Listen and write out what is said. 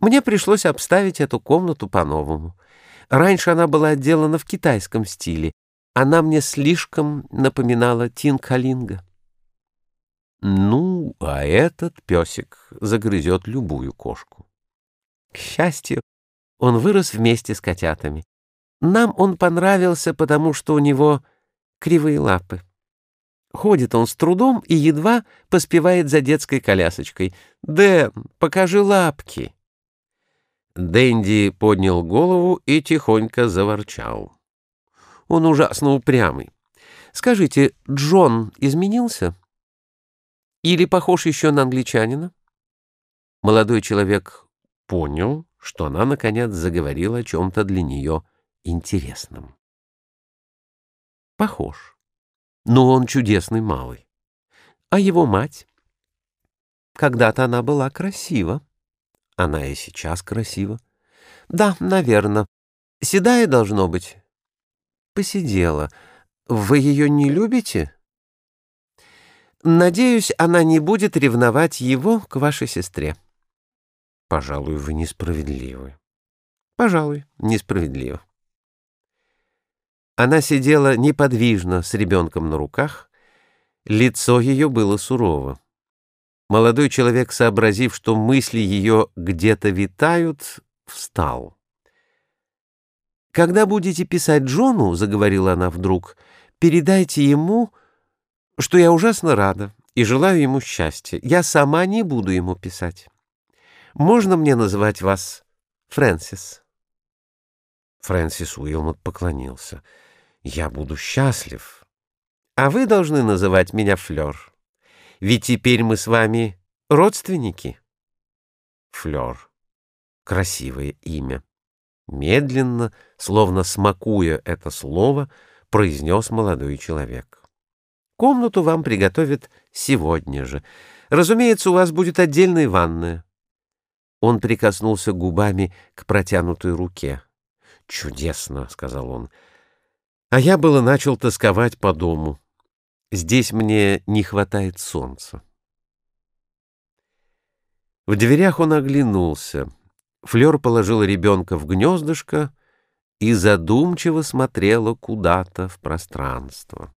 Мне пришлось обставить эту комнату по-новому. Раньше она была отделана в китайском стиле. Она мне слишком напоминала Тинкалинга. Ну, а этот песик загрызет любую кошку. К счастью, он вырос вместе с котятами. Нам он понравился, потому что у него кривые лапы. Ходит он с трудом и едва поспевает за детской колясочкой. «Дэн, покажи лапки!» Дэнди поднял голову и тихонько заворчал. Он ужасно упрямый. «Скажите, Джон изменился? Или похож еще на англичанина?» Молодой человек понял, что она, наконец, заговорила о чем-то для нее интересном. «Похож. Но он чудесный малый. А его мать? Когда-то она была красива». Она и сейчас красива. Да, наверное. Седая должно быть. Посидела. Вы ее не любите? Надеюсь, она не будет ревновать его к вашей сестре. Пожалуй, вы несправедливы. Пожалуй, несправедливо. Она сидела неподвижно с ребенком на руках. Лицо ее было сурово. Молодой человек, сообразив, что мысли ее где-то витают, встал. «Когда будете писать Джону, — заговорила она вдруг, — передайте ему, что я ужасно рада и желаю ему счастья. Я сама не буду ему писать. Можно мне называть вас Фрэнсис?» Фрэнсис Уилмот поклонился. «Я буду счастлив. А вы должны называть меня Флёр». Ведь теперь мы с вами родственники. Флёр. Красивое имя. Медленно, словно смакуя это слово, произнес молодой человек. Комнату вам приготовят сегодня же. Разумеется, у вас будет отдельная ванная. Он прикоснулся губами к протянутой руке. «Чудесно», — сказал он. «А я было начал тосковать по дому». Здесь мне не хватает солнца. В дверях он оглянулся. Флёр положила ребенка в гнездышко и задумчиво смотрела куда-то в пространство.